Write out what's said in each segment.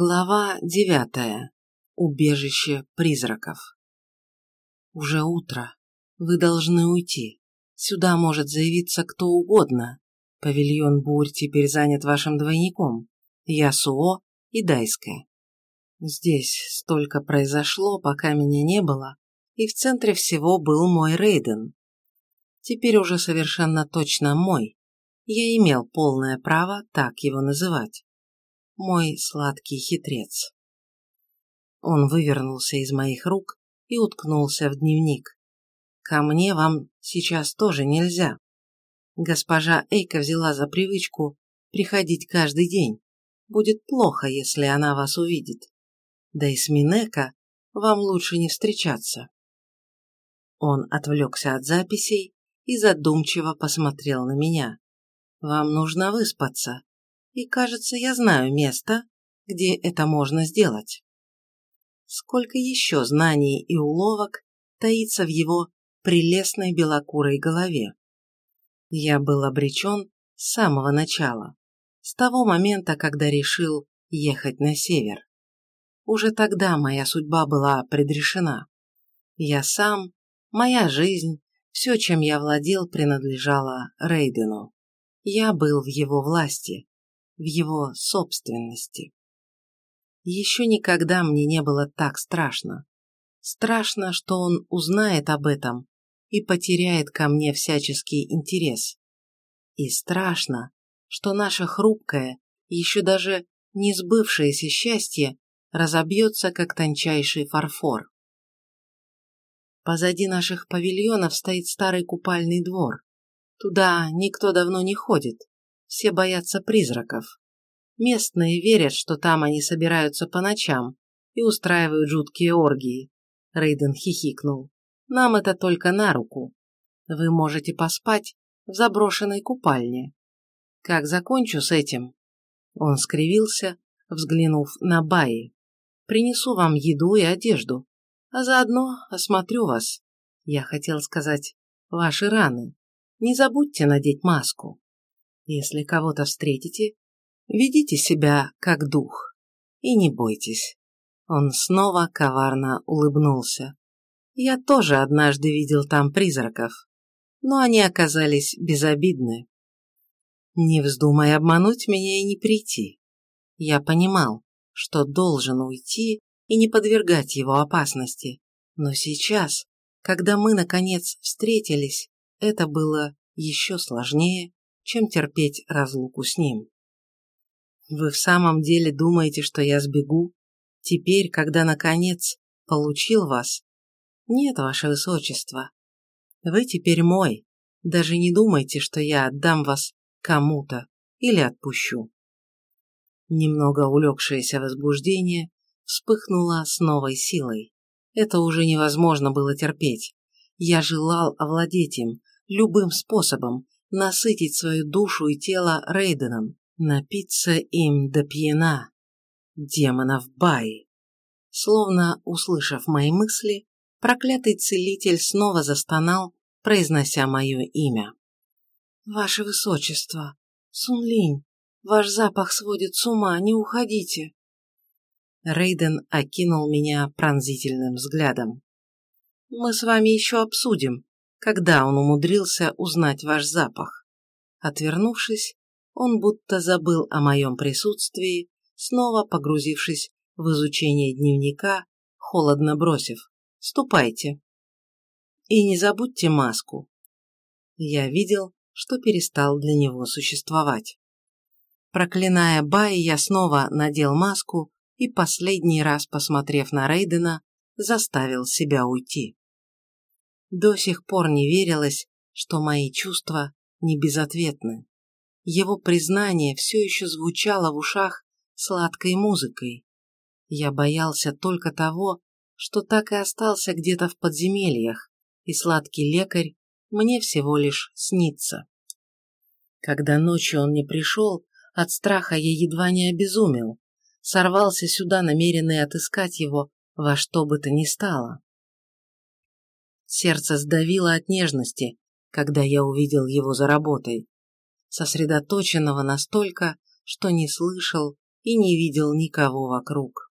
Глава девятая. Убежище призраков. Уже утро. Вы должны уйти. Сюда может заявиться кто угодно. Павильон Бурь теперь занят вашим двойником. Ясуо и Дайская. Здесь столько произошло, пока меня не было, и в центре всего был мой Рейден. Теперь уже совершенно точно мой. Я имел полное право так его называть мой сладкий хитрец. Он вывернулся из моих рук и уткнулся в дневник. Ко мне вам сейчас тоже нельзя. Госпожа Эйка взяла за привычку приходить каждый день. Будет плохо, если она вас увидит. Да и с Минека вам лучше не встречаться. Он отвлекся от записей и задумчиво посмотрел на меня. Вам нужно выспаться и, кажется, я знаю место, где это можно сделать. Сколько еще знаний и уловок таится в его прелестной белокурой голове. Я был обречен с самого начала, с того момента, когда решил ехать на север. Уже тогда моя судьба была предрешена. Я сам, моя жизнь, все, чем я владел, принадлежало Рейдену. Я был в его власти, в его собственности. Еще никогда мне не было так страшно. Страшно, что он узнает об этом и потеряет ко мне всяческий интерес. И страшно, что наше хрупкое, еще даже не сбывшееся счастье разобьется, как тончайший фарфор. Позади наших павильонов стоит старый купальный двор. Туда никто давно не ходит, все боятся призраков. Местные верят, что там они собираются по ночам и устраивают жуткие оргии. Рейден хихикнул. Нам это только на руку. Вы можете поспать в заброшенной купальне. Как закончу с этим? Он скривился, взглянув на Баи. Принесу вам еду и одежду, а заодно осмотрю вас. Я хотел сказать, ваши раны. Не забудьте надеть маску. Если кого-то встретите, ведите себя как дух и не бойтесь. Он снова коварно улыбнулся. Я тоже однажды видел там призраков, но они оказались безобидны. Не вздумай обмануть меня и не прийти. Я понимал, что должен уйти и не подвергать его опасности, но сейчас, когда мы, наконец, встретились, это было еще сложнее чем терпеть разлуку с ним. Вы в самом деле думаете, что я сбегу? Теперь, когда, наконец, получил вас? Нет, ваше высочество. Вы теперь мой. Даже не думайте, что я отдам вас кому-то или отпущу. Немного улегшееся возбуждение вспыхнуло с новой силой. Это уже невозможно было терпеть. Я желал овладеть им любым способом, насытить свою душу и тело Рейденом, напиться им до пьяна. Демонов Баи. Словно услышав мои мысли, проклятый целитель снова застонал, произнося мое имя. «Ваше Высочество, Сунлинь, ваш запах сводит с ума, не уходите!» Рейден окинул меня пронзительным взглядом. «Мы с вами еще обсудим, когда он умудрился узнать ваш запах. Отвернувшись, он будто забыл о моем присутствии, снова погрузившись в изучение дневника, холодно бросив «Ступайте». И не забудьте маску. Я видел, что перестал для него существовать. Проклиная Бай, я снова надел маску и, последний раз посмотрев на Рейдена, заставил себя уйти. До сих пор не верилось, что мои чувства не безответны. Его признание все еще звучало в ушах сладкой музыкой. Я боялся только того, что так и остался где-то в подземельях, и сладкий лекарь мне всего лишь снится. Когда ночью он не пришел, от страха я едва не обезумел, сорвался сюда, намеренный отыскать его во что бы то ни стало. Сердце сдавило от нежности, когда я увидел его за работой, сосредоточенного настолько, что не слышал и не видел никого вокруг.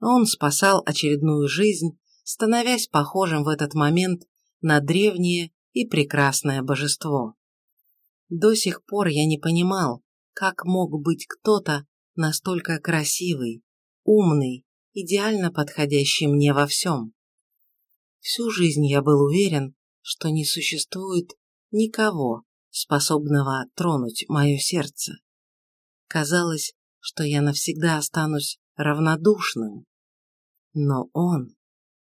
Он спасал очередную жизнь, становясь похожим в этот момент на древнее и прекрасное божество. До сих пор я не понимал, как мог быть кто-то настолько красивый, умный, идеально подходящий мне во всем. Всю жизнь я был уверен, что не существует никого, способного тронуть мое сердце. Казалось, что я навсегда останусь равнодушным. Но он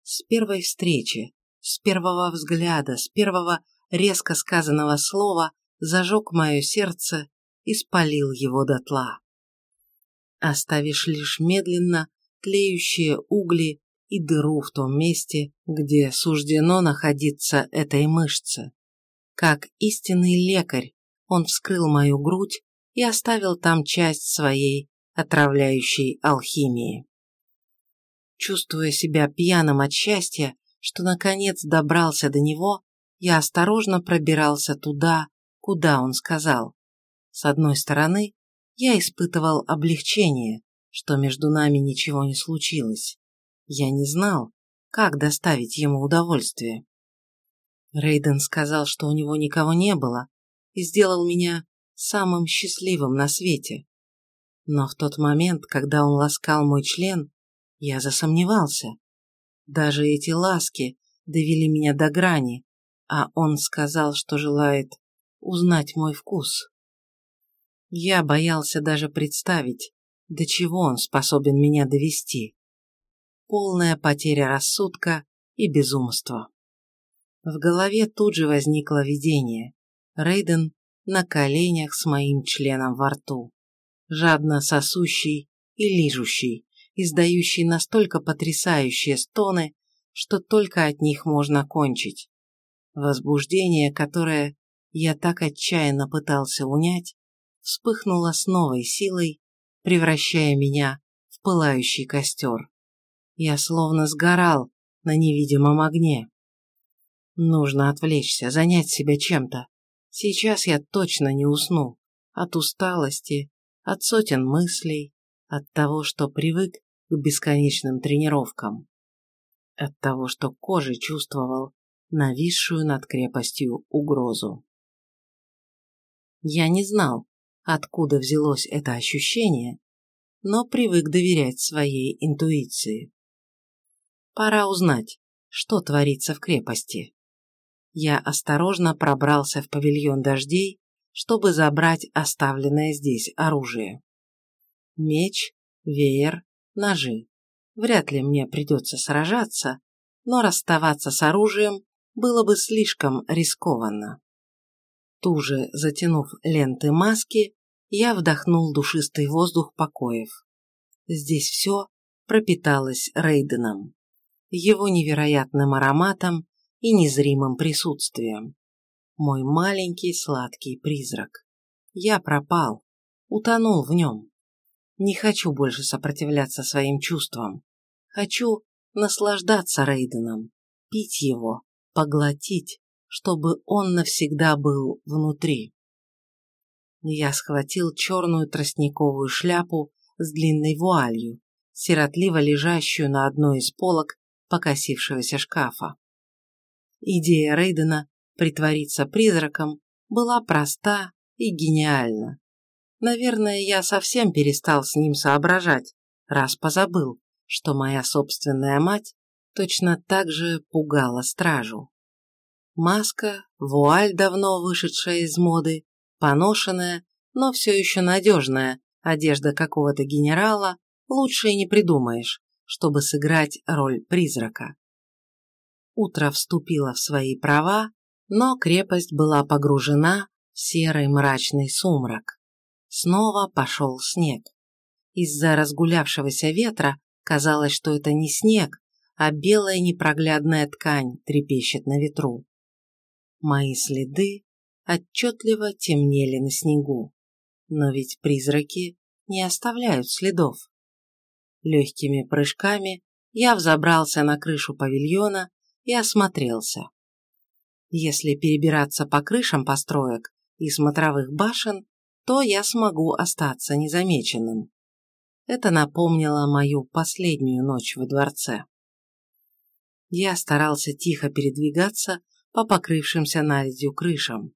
с первой встречи, с первого взгляда, с первого резко сказанного слова зажег мое сердце и спалил его дотла. Оставишь лишь медленно тлеющие угли и дыру в том месте, где суждено находиться этой мышце. Как истинный лекарь, он вскрыл мою грудь и оставил там часть своей отравляющей алхимии. Чувствуя себя пьяным от счастья, что наконец добрался до него, я осторожно пробирался туда, куда он сказал. С одной стороны, я испытывал облегчение, что между нами ничего не случилось. Я не знал, как доставить ему удовольствие. Рейден сказал, что у него никого не было, и сделал меня самым счастливым на свете. Но в тот момент, когда он ласкал мой член, я засомневался. Даже эти ласки довели меня до грани, а он сказал, что желает узнать мой вкус. Я боялся даже представить, до чего он способен меня довести. Полная потеря рассудка и безумство. В голове тут же возникло видение. Рейден на коленях с моим членом во рту, жадно сосущий и лижущий, издающий настолько потрясающие стоны, что только от них можно кончить. Возбуждение, которое я так отчаянно пытался унять, вспыхнуло с новой силой, превращая меня в пылающий костер. Я словно сгорал на невидимом огне. Нужно отвлечься, занять себя чем-то. Сейчас я точно не усну. От усталости, от сотен мыслей, от того, что привык к бесконечным тренировкам. От того, что кожей чувствовал нависшую над крепостью угрозу. Я не знал, откуда взялось это ощущение, но привык доверять своей интуиции. Пора узнать, что творится в крепости. Я осторожно пробрался в павильон дождей, чтобы забрать оставленное здесь оружие. Меч, веер, ножи. Вряд ли мне придется сражаться, но расставаться с оружием было бы слишком рискованно. Туже затянув ленты маски, я вдохнул душистый воздух покоев. Здесь все пропиталось Рейденом, его невероятным ароматом и незримым присутствием. Мой маленький сладкий призрак. Я пропал, утонул в нем. Не хочу больше сопротивляться своим чувствам. Хочу наслаждаться Рейденом, пить его, поглотить, чтобы он навсегда был внутри. Я схватил черную тростниковую шляпу с длинной вуалью, сиротливо лежащую на одной из полок покосившегося шкафа. Идея Рейдена притвориться призраком была проста и гениальна. Наверное, я совсем перестал с ним соображать, раз позабыл, что моя собственная мать точно так же пугала стражу. Маска, вуаль, давно вышедшая из моды, Поношенная, но все еще надежная одежда какого-то генерала лучше и не придумаешь, чтобы сыграть роль призрака. Утро вступило в свои права, но крепость была погружена в серый мрачный сумрак. Снова пошел снег. Из-за разгулявшегося ветра казалось, что это не снег, а белая непроглядная ткань трепещет на ветру. Мои следы отчетливо темнели на снегу. Но ведь призраки не оставляют следов. Легкими прыжками я взобрался на крышу павильона и осмотрелся. Если перебираться по крышам построек и смотровых башен, то я смогу остаться незамеченным. это напомнило мою последнюю ночь во дворце. Я старался тихо передвигаться по покрывшимся наледью крышам.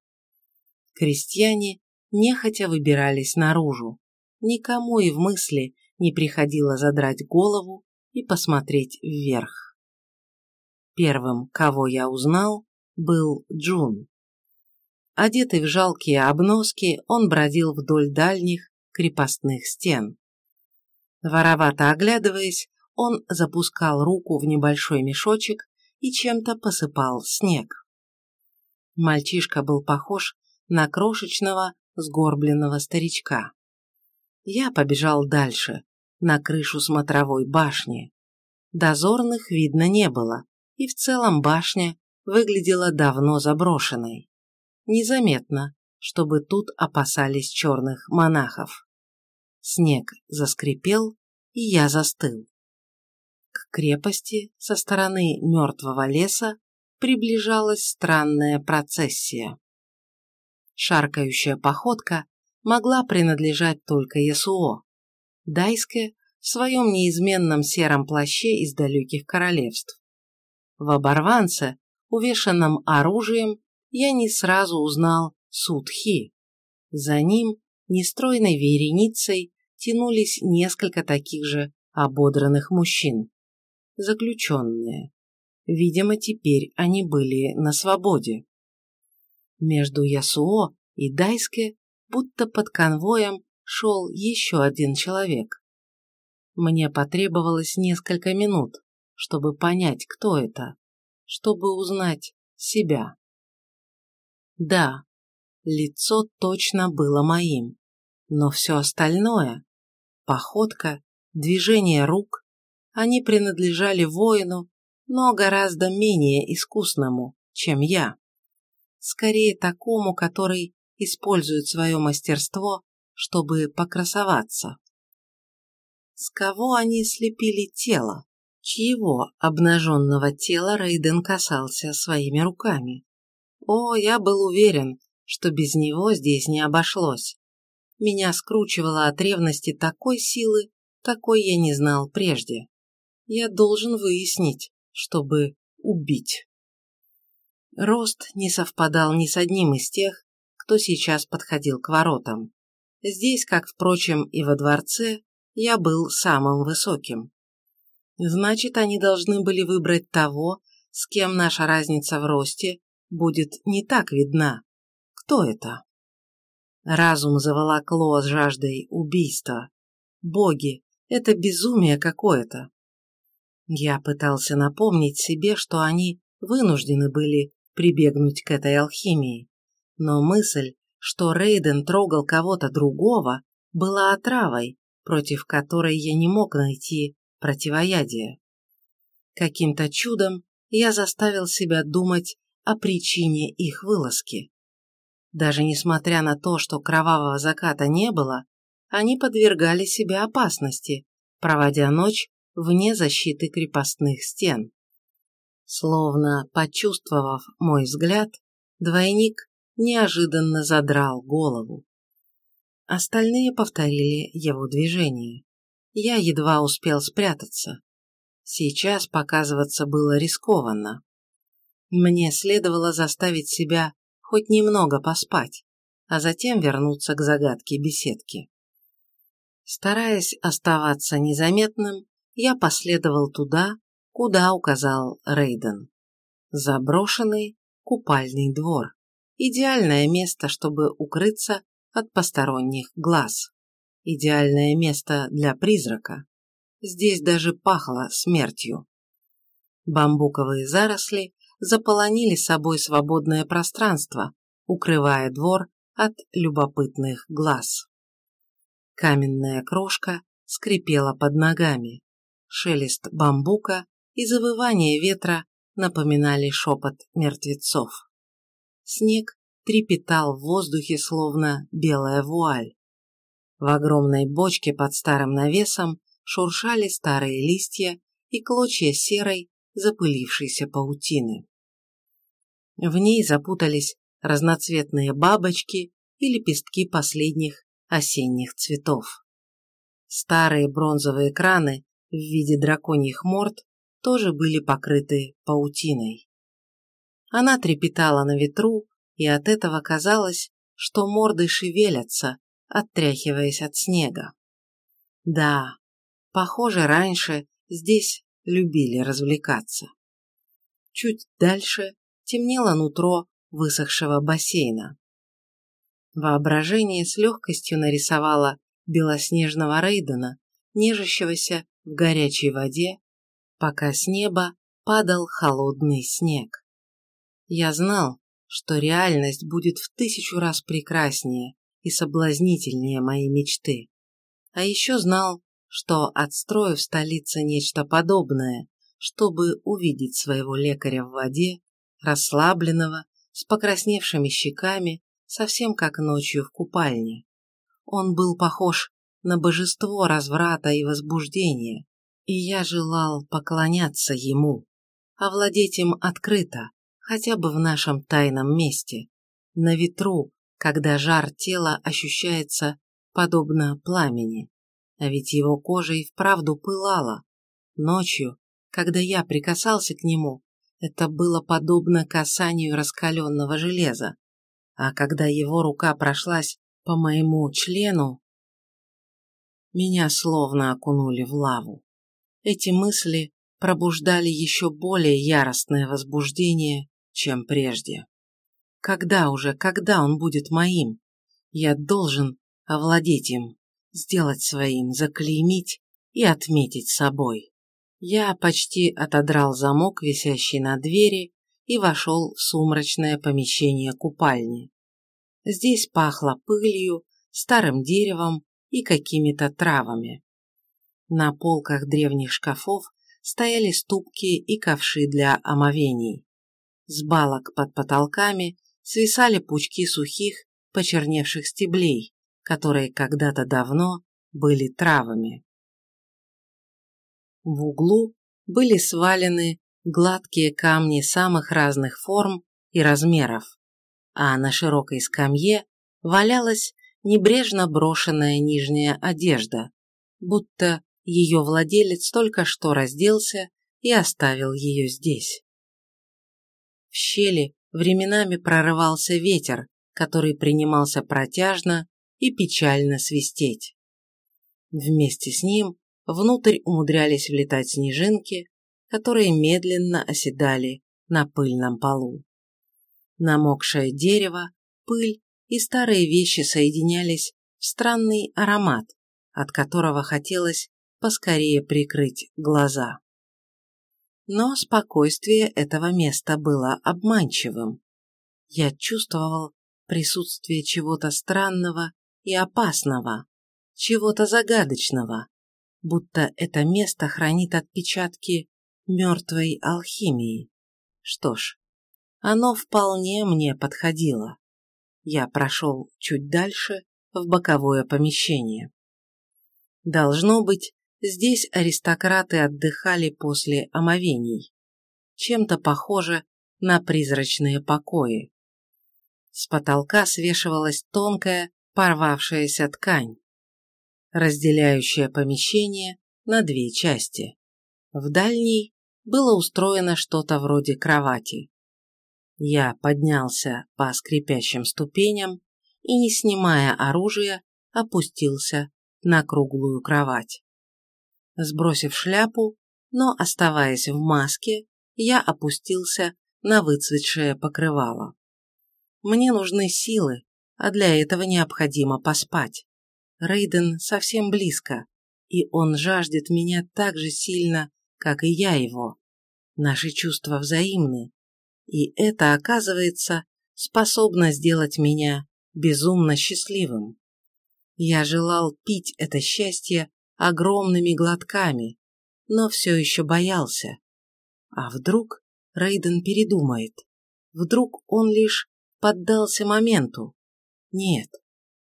Крестьяне нехотя выбирались наружу. Никому и в мысли не приходило задрать голову и посмотреть вверх. Первым, кого я узнал, был Джун. Одетый в жалкие обноски, он бродил вдоль дальних крепостных стен. Воровато оглядываясь, он запускал руку в небольшой мешочек и чем-то посыпал снег. Мальчишка был похож на крошечного сгорбленного старичка. Я побежал дальше, на крышу смотровой башни. Дозорных видно не было, и в целом башня выглядела давно заброшенной. Незаметно, чтобы тут опасались черных монахов. Снег заскрипел, и я застыл. К крепости со стороны мертвого леса приближалась странная процессия. Шаркающая походка могла принадлежать только Ясуо. Дайске в своем неизменном сером плаще из далеких королевств. В оборванце, увешанном оружием, я не сразу узнал Судхи. За ним, нестройной вереницей, тянулись несколько таких же ободранных мужчин заключенные. Видимо, теперь они были на свободе. Между Ясуо и Дайске, будто под конвоем, шел еще один человек. Мне потребовалось несколько минут, чтобы понять, кто это, чтобы узнать себя. Да, лицо точно было моим, но все остальное – походка, движение рук, они принадлежали воину, но гораздо менее искусному, чем я. Скорее такому, который использует свое мастерство, чтобы покрасоваться. С кого они слепили тело? Чьего обнаженного тела Рейден касался своими руками? О, я был уверен, что без него здесь не обошлось. Меня скручивало от ревности такой силы, такой я не знал прежде я должен выяснить, чтобы убить. Рост не совпадал ни с одним из тех, кто сейчас подходил к воротам. Здесь, как, впрочем, и во дворце, я был самым высоким. Значит, они должны были выбрать того, с кем наша разница в росте будет не так видна. Кто это? Разум заволокло с жаждой убийства. Боги, это безумие какое-то. Я пытался напомнить себе, что они вынуждены были прибегнуть к этой алхимии, но мысль, что Рейден трогал кого-то другого, была отравой, против которой я не мог найти противоядие. Каким-то чудом я заставил себя думать о причине их вылазки. Даже несмотря на то, что кровавого заката не было, они подвергали себя опасности, проводя ночь вне защиты крепостных стен. Словно почувствовав мой взгляд, двойник неожиданно задрал голову. Остальные повторили его движение. Я едва успел спрятаться. Сейчас показываться было рискованно. Мне следовало заставить себя хоть немного поспать, а затем вернуться к загадке беседки. Стараясь оставаться незаметным, я последовал туда, куда указал Рейден. Заброшенный купальный двор. Идеальное место, чтобы укрыться от посторонних глаз. Идеальное место для призрака. Здесь даже пахло смертью. Бамбуковые заросли заполонили собой свободное пространство, укрывая двор от любопытных глаз. Каменная крошка скрипела под ногами шелест бамбука и завывание ветра напоминали шепот мертвецов. Снег трепетал в воздухе, словно белая вуаль. В огромной бочке под старым навесом шуршали старые листья и клочья серой, запылившейся паутины. В ней запутались разноцветные бабочки и лепестки последних осенних цветов. Старые бронзовые краны в виде драконьих морд тоже были покрыты паутиной. Она трепетала на ветру, и от этого казалось, что морды шевелятся, оттряхиваясь от снега. Да, похоже, раньше здесь любили развлекаться. Чуть дальше темнело нутро высохшего бассейна. Воображение с легкостью нарисовало белоснежного Рейдена, нежащегося в горячей воде, пока с неба падал холодный снег. Я знал, что реальность будет в тысячу раз прекраснее и соблазнительнее моей мечты. А еще знал, что отстрою в столице нечто подобное, чтобы увидеть своего лекаря в воде, расслабленного, с покрасневшими щеками, совсем как ночью в купальне. Он был похож на божество разврата и возбуждения, и я желал поклоняться ему, овладеть им открыто, хотя бы в нашем тайном месте, на ветру, когда жар тела ощущается подобно пламени. А ведь его кожа и вправду пылала. Ночью, когда я прикасался к нему, это было подобно касанию раскаленного железа. А когда его рука прошлась по моему члену, меня словно окунули в лаву. Эти мысли пробуждали еще более яростное возбуждение, чем прежде. Когда уже, когда он будет моим? Я должен овладеть им, сделать своим, заклеймить и отметить собой. Я почти отодрал замок, висящий на двери, и вошел в сумрачное помещение купальни. Здесь пахло пылью, старым деревом и какими-то травами. На полках древних шкафов стояли ступки и ковши для омовений. С балок под потолками свисали пучки сухих, почерневших стеблей, которые когда-то давно были травами. В углу были свалены гладкие камни самых разных форм и размеров, а на широкой скамье валялась небрежно брошенная нижняя одежда, будто ее владелец только что разделся и оставил ее здесь. В щели временами прорывался ветер, который принимался протяжно и печально свистеть. Вместе с ним внутрь умудрялись влетать снежинки, которые медленно оседали на пыльном полу. Намокшее дерево, пыль и старые вещи соединялись в странный аромат, от которого хотелось поскорее прикрыть глаза. Но спокойствие этого места было обманчивым. Я чувствовал присутствие чего-то странного и опасного, чего-то загадочного, будто это место хранит отпечатки мертвой алхимии. Что ж, оно вполне мне подходило. Я прошел чуть дальше в боковое помещение. Должно быть, Здесь аристократы отдыхали после омовений. Чем-то похоже на призрачные покои. С потолка свешивалась тонкая, порвавшаяся ткань, разделяющая помещение на две части. В дальней было устроено что-то вроде кровати. Я поднялся по скрипящим ступеням и, не снимая оружия, опустился на круглую кровать. Сбросив шляпу, но оставаясь в маске, я опустился на выцветшее покрывало. Мне нужны силы, а для этого необходимо поспать. Рейден совсем близко, и он жаждет меня так же сильно, как и я его. Наши чувства взаимны, и это, оказывается, способно сделать меня безумно счастливым. Я желал пить это счастье огромными глотками, но все еще боялся. А вдруг Рейден передумает? Вдруг он лишь поддался моменту? Нет.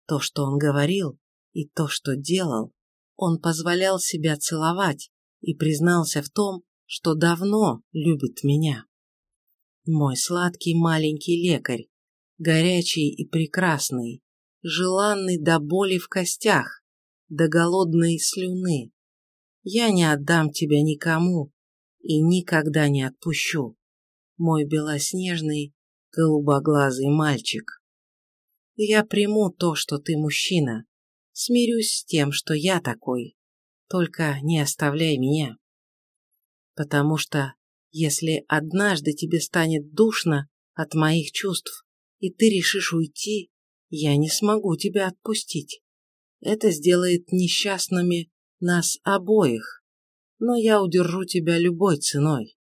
То, что он говорил, и то, что делал, он позволял себя целовать и признался в том, что давно любит меня. Мой сладкий маленький лекарь, горячий и прекрасный, желанный до боли в костях, до голодной слюны. Я не отдам тебя никому и никогда не отпущу, мой белоснежный, голубоглазый мальчик. Я приму то, что ты мужчина, смирюсь с тем, что я такой, только не оставляй меня. Потому что, если однажды тебе станет душно от моих чувств, и ты решишь уйти, я не смогу тебя отпустить. Это сделает несчастными нас обоих, но я удержу тебя любой ценой.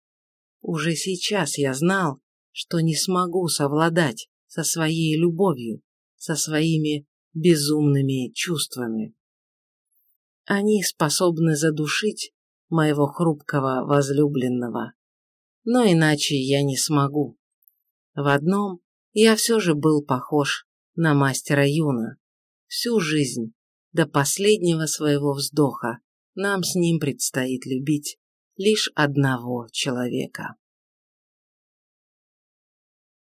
Уже сейчас я знал, что не смогу совладать со своей любовью, со своими безумными чувствами. Они способны задушить моего хрупкого возлюбленного, но иначе я не смогу. В одном я все же был похож на мастера Юна. Всю жизнь, до последнего своего вздоха, нам с ним предстоит любить лишь одного человека.